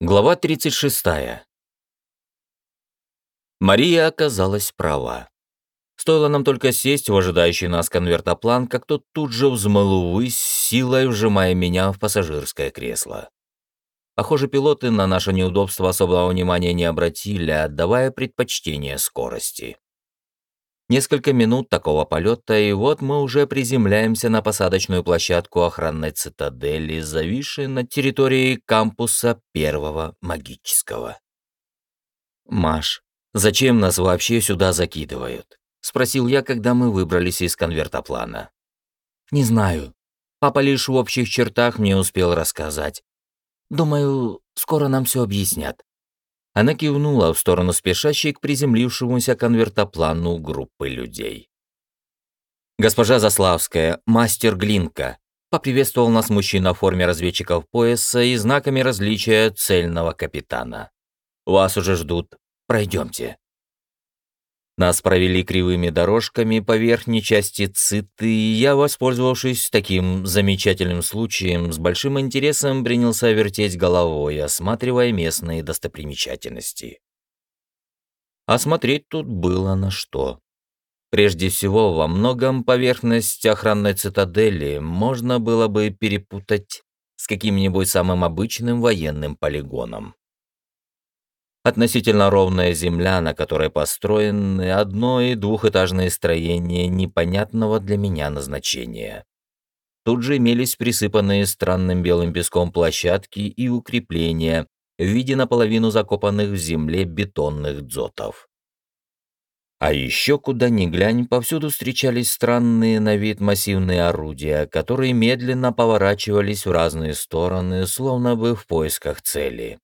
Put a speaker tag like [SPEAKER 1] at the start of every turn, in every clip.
[SPEAKER 1] Глава 36. Мария оказалась права. Стоило нам только сесть в ожидающий нас конвертоплан, как тот тут же взмыл увысь, силой вжимая меня в пассажирское кресло. Похоже, пилоты на наше неудобство особого внимания не обратили, отдавая предпочтение скорости. Несколько минут такого полета, и вот мы уже приземляемся на посадочную площадку охранной цитадели, зависшей над территорией кампуса первого магического. «Маш, зачем нас вообще сюда закидывают?» — спросил я, когда мы выбрались из конвертоплана. «Не знаю. Папа лишь в общих чертах мне успел рассказать. Думаю, скоро нам все объяснят. Она кивнула в сторону спешащей к приземлившемуся конвертоплану группы людей. «Госпожа Заславская, мастер Глинка», — поприветствовал нас мужчина в форме разведчиков пояса и знаками различия цельного капитана. «Вас уже ждут. Пройдемте». Нас провели кривыми дорожками по верхней части циты, и я, воспользовавшись таким замечательным случаем, с большим интересом принялся вертеть головой, осматривая местные достопримечательности. Осмотреть тут было на что. Прежде всего, во многом поверхность охранной цитадели можно было бы перепутать с каким-нибудь самым обычным военным полигоном. Относительно ровная земля, на которой построены одно- и двухэтажные строения непонятного для меня назначения. Тут же имелись присыпанные странным белым песком площадки и укрепления в виде наполовину закопанных в земле бетонных дзотов. А еще куда ни глянь, повсюду встречались странные на вид массивные орудия, которые медленно поворачивались в разные стороны, словно бы в поисках цели.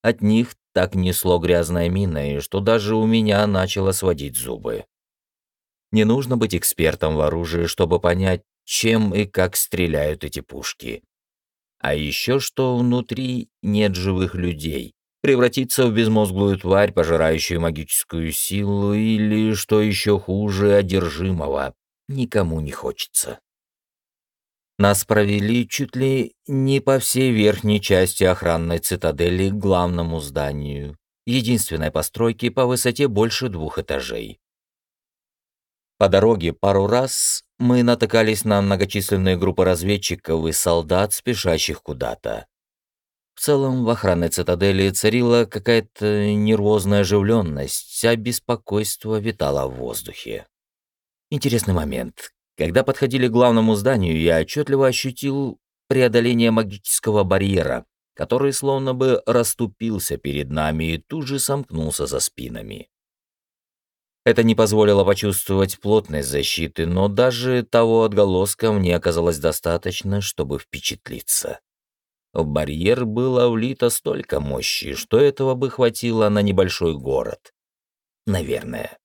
[SPEAKER 1] От них так несло грязной миной, что даже у меня начало сводить зубы. Не нужно быть экспертом в оружии, чтобы понять, чем и как стреляют эти пушки. А еще что внутри нет живых людей, превратиться в безмозглую тварь, пожирающую магическую силу, или, что еще хуже, одержимого, никому не хочется. Нас провели чуть ли не по всей верхней части охранной цитадели к главному зданию, единственной постройки по высоте больше двух этажей. По дороге пару раз мы натыкались на многочисленные группы разведчиков и солдат, спешащих куда-то. В целом в охранной цитадели царила какая-то нервозная оживленность, а беспокойство витало в воздухе. Интересный момент. Когда подходили к главному зданию, я отчетливо ощутил преодоление магического барьера, который словно бы расступился перед нами и тут же сомкнулся за спинами. Это не позволило почувствовать плотность защиты, но даже того отголоска мне оказалось достаточно, чтобы впечатлиться. В барьер было влито столько мощи, что этого бы хватило на небольшой город. Наверное.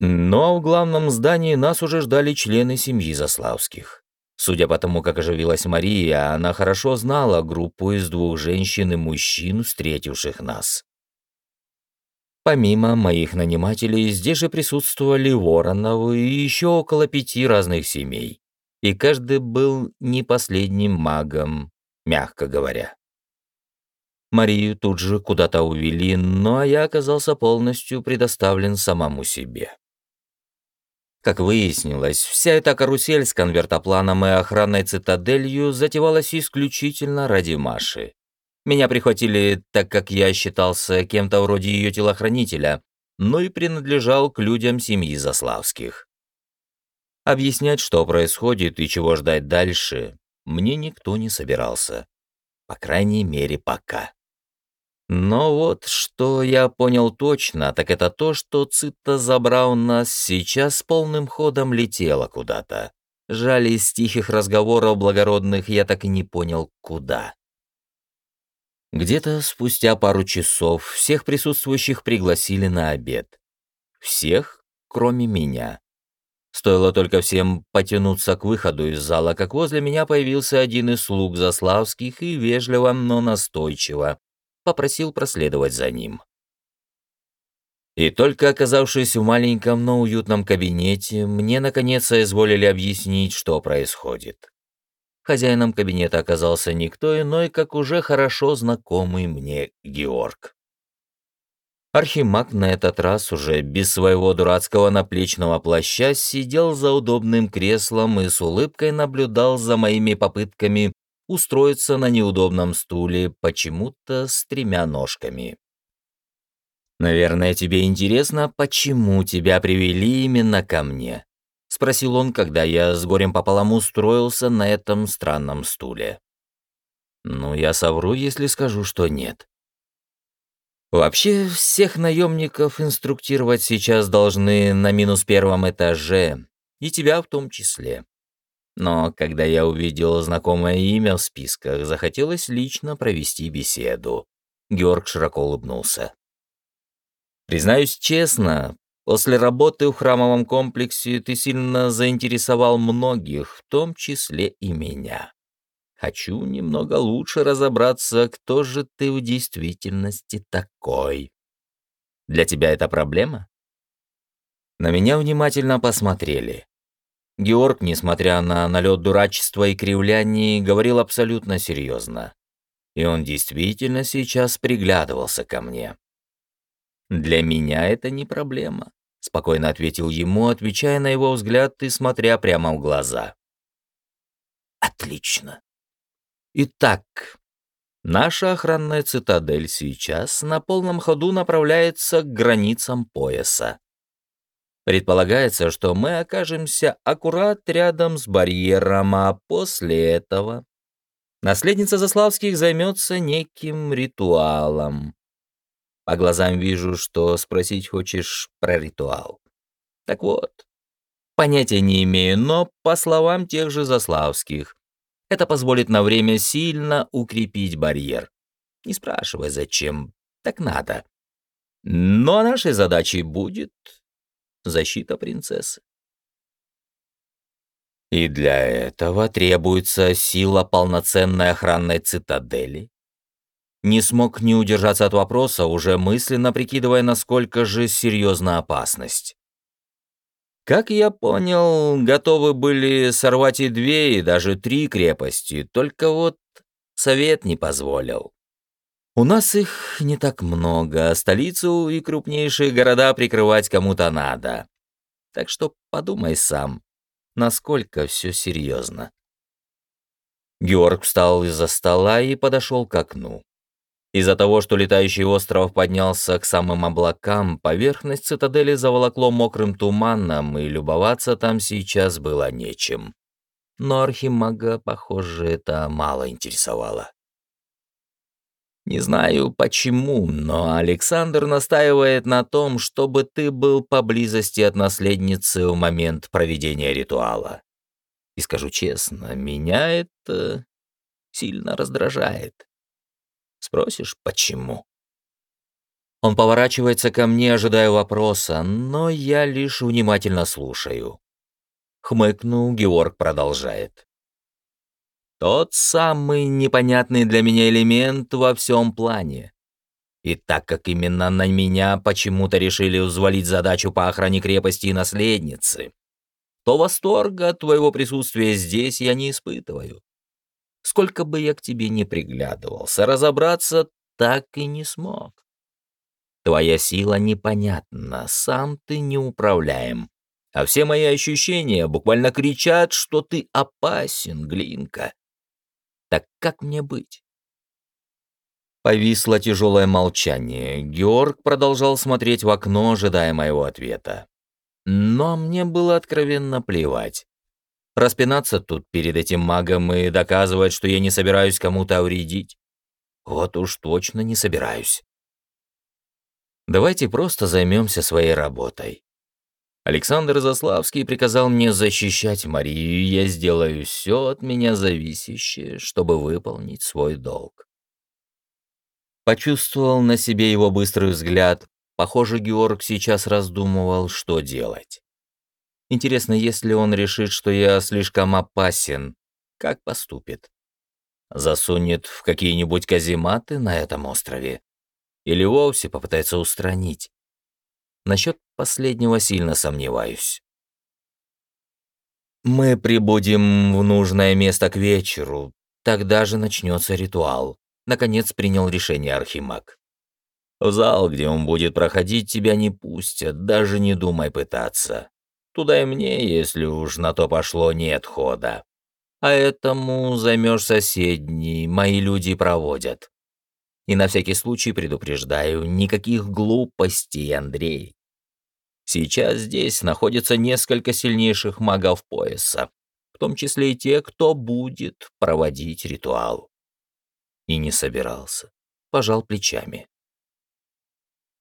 [SPEAKER 1] Но в главном здании нас уже ждали члены семьи Заславских. Судя по тому, как оживилась Мария, она хорошо знала группу из двух женщин и мужчин, встретивших нас. Помимо моих нанимателей, здесь же присутствовали Вороновы и еще около пяти разных семей. И каждый был не последним магом, мягко говоря. Марию тут же куда-то увели, но я оказался полностью предоставлен самому себе. Как выяснилось, вся эта карусель с конвертопланом и охранной цитаделью затевалась исключительно ради Маши. Меня прихватили, так как я считался кем-то вроде ее телохранителя, но и принадлежал к людям семьи Заславских. Объяснять, что происходит и чего ждать дальше, мне никто не собирался. По крайней мере, пока. Но вот что я понял точно, так это то, что Цита забрал нас сейчас полным ходом летела куда-то. Жаль, из тихих разговоров благородных я так и не понял, куда. Где-то спустя пару часов всех присутствующих пригласили на обед. Всех, кроме меня. Стоило только всем потянуться к выходу из зала, как возле меня появился один из слуг Заславских и вежливо, но настойчиво попросил проследовать за ним. И только оказавшись в маленьком, но уютном кабинете, мне наконец изволили объяснить, что происходит. Хозяином кабинета оказался никто иной, как уже хорошо знакомый мне Георг. Архимаг на этот раз уже без своего дурацкого наплечного плаща сидел за удобным креслом и с улыбкой наблюдал за моими попытками устроиться на неудобном стуле, почему-то с тремя ножками. «Наверное, тебе интересно, почему тебя привели именно ко мне?» — спросил он, когда я с горем пополам устроился на этом странном стуле. «Ну, я совру, если скажу, что нет». Вообще, всех наемников инструктировать сейчас должны на минус первом этаже, и тебя в том числе. Но когда я увидел знакомое имя в списках, захотелось лично провести беседу. Георг широко улыбнулся. Признаюсь честно, После работы в храмовом комплексе ты сильно заинтересовал многих, в том числе и меня. Хочу немного лучше разобраться, кто же ты в действительности такой. Для тебя это проблема? На меня внимательно посмотрели. Георг, несмотря на налет дурачества и кривляний, говорил абсолютно серьезно. И он действительно сейчас приглядывался ко мне. «Для меня это не проблема», — спокойно ответил ему, отвечая на его взгляд и смотря прямо в глаза. «Отлично. Итак, наша охранная цитадель сейчас на полном ходу направляется к границам пояса. Предполагается, что мы окажемся аккурат рядом с барьером, а после этого наследница Заславских займется неким ритуалом. По глазам вижу, что спросить хочешь про ритуал. Так вот, понятия не имею, но по словам тех же Заславских, это позволит на время сильно укрепить барьер. Не спрашивай, зачем, так надо. Но нашей задачей будет защита принцессы. И для этого требуется сила полноценной охранной цитадели, не смог не удержаться от вопроса, уже мысленно прикидывая, насколько же серьезна опасность. Как я понял, готовы были сорвать и две, и даже три крепости, только вот совет не позволил. У нас их не так много, а столицу и крупнейшие города прикрывать кому-то надо. Так что подумай сам, насколько все серьезно. Георг встал из-за стола и подошел к окну. Из-за того, что летающий остров поднялся к самым облакам, поверхность цитадели заволокло мокрым туманом, и любоваться там сейчас было нечем. Но Архимага, похоже, это мало интересовало. Не знаю почему, но Александр настаивает на том, чтобы ты был поблизости от наследницы в момент проведения ритуала. И скажу честно, меня это сильно раздражает. Спросишь, почему? Он поворачивается ко мне, ожидая вопроса, но я лишь внимательно слушаю. Хмыкнул, Георг продолжает. Тот самый непонятный для меня элемент во всем плане. И так как именно на меня почему-то решили взвалить задачу по охране крепости и наследницы, то восторга от твоего присутствия здесь я не испытываю. Сколько бы я к тебе ни приглядывался, разобраться так и не смог. Твоя сила непонятна, сам ты неуправляем. А все мои ощущения буквально кричат, что ты опасен, Глинка. Так как мне быть? Повисло тяжелое молчание. Георг продолжал смотреть в окно, ожидая моего ответа. Но мне было откровенно плевать. Распинаться тут перед этим магом и доказывать, что я не собираюсь кому-то вредить? Вот уж точно не собираюсь. Давайте просто займемся своей работой. Александр Заславский приказал мне защищать Марию, и я сделаю все от меня зависящее, чтобы выполнить свой долг. Почувствовал на себе его быстрый взгляд. Похоже, Георг сейчас раздумывал, что делать. Интересно, если он решит, что я слишком опасен, как поступит? Засунет в какие-нибудь казематы на этом острове? Или вовсе попытается устранить? Насчет последнего сильно сомневаюсь. Мы прибудем в нужное место к вечеру, тогда же начнется ритуал. Наконец принял решение Архимаг. В зал, где он будет проходить, тебя не пустят, даже не думай пытаться. Туда и мне, если уж на то пошло, нет хода. А этому займешь соседний, мои люди проводят. И на всякий случай предупреждаю, никаких глупостей, Андрей. Сейчас здесь находится несколько сильнейших магов пояса, в том числе и те, кто будет проводить ритуал. И не собирался. Пожал плечами.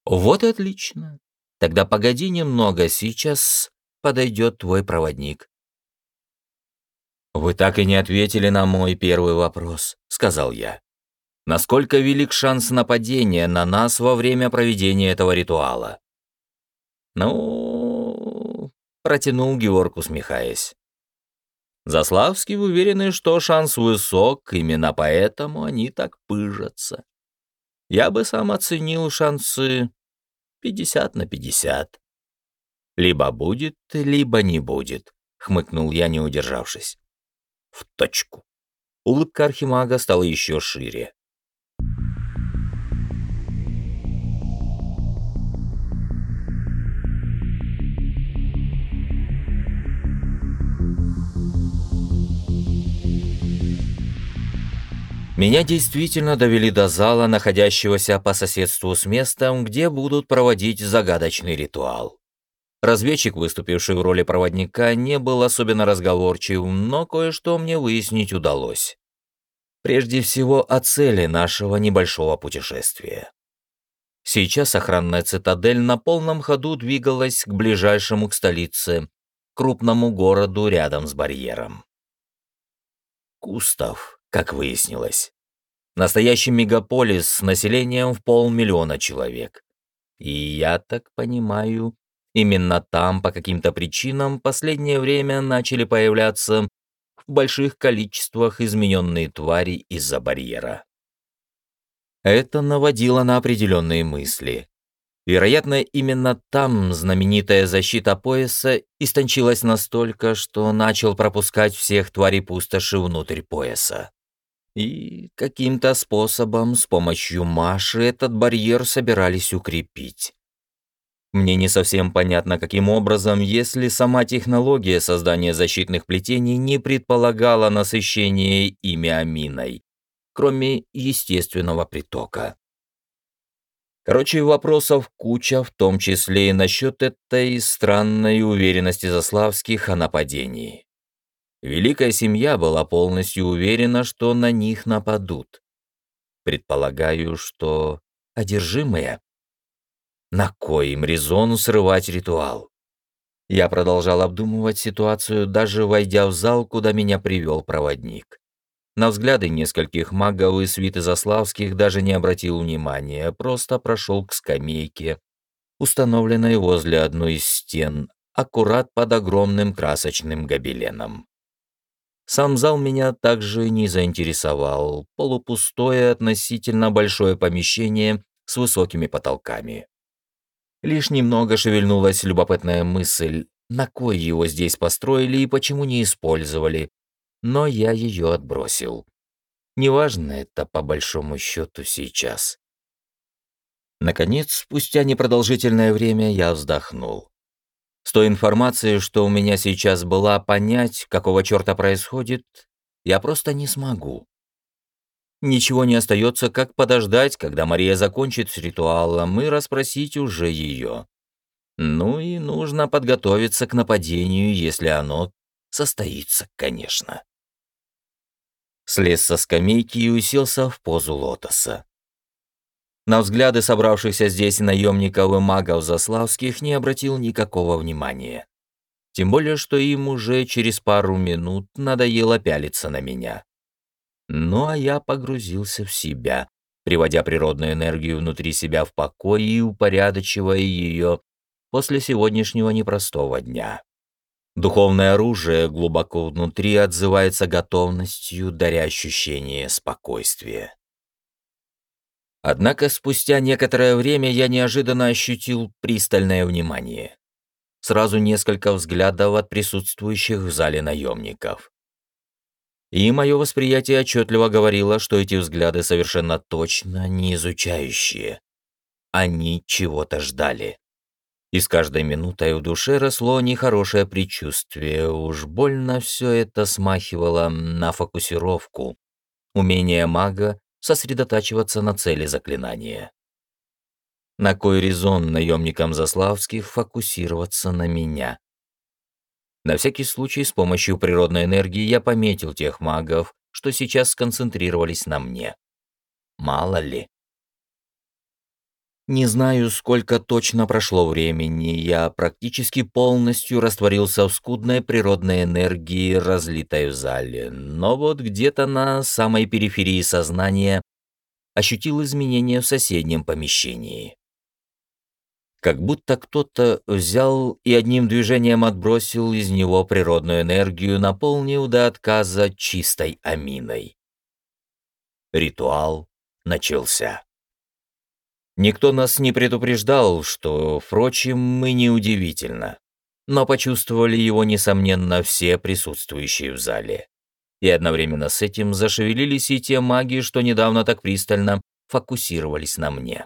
[SPEAKER 1] Вот и отлично. Тогда погоди немного, сейчас подойдет твой проводник. «Вы так и не ответили на мой первый вопрос», — сказал я. «Насколько велик шанс нападения на нас во время проведения этого ритуала?» «Ну...» — протянул Георг, усмехаясь. Заславские уверены, что шанс высок, именно поэтому они так пыжатся. Я бы сам оценил шансы 50 на 50. Либо будет, либо не будет, хмыкнул я, не удержавшись. В точку. Улыбка Архимага стала еще шире. Меня действительно довели до зала, находящегося по соседству с местом, где будут проводить загадочный ритуал. Разведчик, выступивший в роли проводника, не был особенно разговорчив, но кое-что мне выяснить удалось. Прежде всего о цели нашего небольшого путешествия. Сейчас охранная цитадель на полном ходу двигалась к ближайшему к столице, крупному городу рядом с барьером. Кустав, как выяснилось. Настоящий мегаполис с населением в полмиллиона человек. И я так понимаю, именно там по каким-то причинам последнее время начали появляться в больших количествах измененные твари из-за барьера. Это наводило на определенные мысли. Вероятно, именно там знаменитая защита пояса истончилась настолько, что начал пропускать всех тварей пустоши внутрь пояса. И каким-то способом с помощью Маши этот барьер собирались укрепить. Мне не совсем понятно, каким образом, если сама технология создания защитных плетений не предполагала насыщение ими аминой, кроме естественного притока. Короче, вопросов куча, в том числе и насчет этой странной уверенности Заславских о нападении. Великая семья была полностью уверена, что на них нападут. Предполагаю, что одержимые. На кой им резону срывать ритуал? Я продолжал обдумывать ситуацию, даже войдя в зал, куда меня привел проводник. На взгляды нескольких магов и свиты Заславских даже не обратил внимания, просто прошел к скамейке, установленной возле одной из стен, аккурат под огромным красочным гобеленом. Сам зал меня также не заинтересовал. Полупустое относительно большое помещение с высокими потолками. Лишь немного шевельнулась любопытная мысль, на кой его здесь построили и почему не использовали. Но я ее отбросил. Неважно это по большому счету сейчас. Наконец, спустя непродолжительное время я вздохнул. Той информацией, что у меня сейчас была, понять, какого черта происходит, я просто не смогу. Ничего не остается, как подождать, когда Мария закончит с ритуалом, и расспросить уже ее. Ну и нужно подготовиться к нападению, если оно состоится, конечно. Слез со скамейки и уселся в позу лотоса. На взгляды собравшихся здесь наемников и магов Заславских не обратил никакого внимания. Тем более, что им уже через пару минут надоело пялиться на меня. Ну а я погрузился в себя, приводя природную энергию внутри себя в покой и упорядочивая ее после сегодняшнего непростого дня. Духовное оружие глубоко внутри отзывается готовностью, даря ощущение спокойствия. Однако спустя некоторое время я неожиданно ощутил пристальное внимание. сразу несколько взглядов от присутствующих в зале наемников. И мое восприятие отчетливо говорило, что эти взгляды совершенно точно не изучающие. Они чего-то ждали. И с каждой минутой в душе росло нехорошее предчувствие. Уж больно все это смахивало на фокусировку. Умение мага сосредотачиваться на цели заклинания. На кой резон наемникам Заславских фокусироваться на меня? На всякий случай с помощью природной энергии я пометил тех магов, что сейчас сконцентрировались на мне. Мало ли. Не знаю, сколько точно прошло времени, я практически полностью растворился в скудной природной энергии, разлитой в зале, но вот где-то на самой периферии сознания ощутил изменения в соседнем помещении. Как будто кто-то взял и одним движением отбросил из него природную энергию, наполнил до отказа чистой аминой. Ритуал начался. Никто нас не предупреждал, что, впрочем, мы неудивительно. Но почувствовали его, несомненно, все присутствующие в зале. И одновременно с этим зашевелились и те маги, что недавно так пристально фокусировались на мне.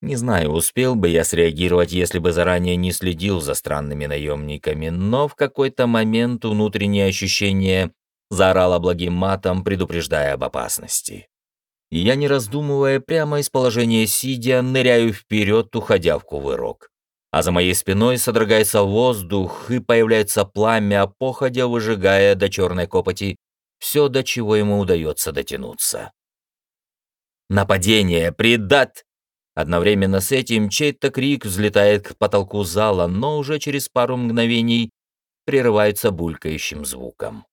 [SPEAKER 1] Не знаю, успел бы я среагировать, если бы заранее не следил за странными наемниками, но в какой-то момент внутреннее ощущение заорало благим матом, предупреждая об опасности я, не раздумывая, прямо из положения сидя, ныряю вперед, уходя в кувырок. А за моей спиной содрогается воздух, и появляется пламя, походя выжигая до черной копоти все, до чего ему удается дотянуться. «Нападение! Предат!» Одновременно с этим чей-то крик взлетает к потолку зала, но уже через пару мгновений прерывается булькающим звуком.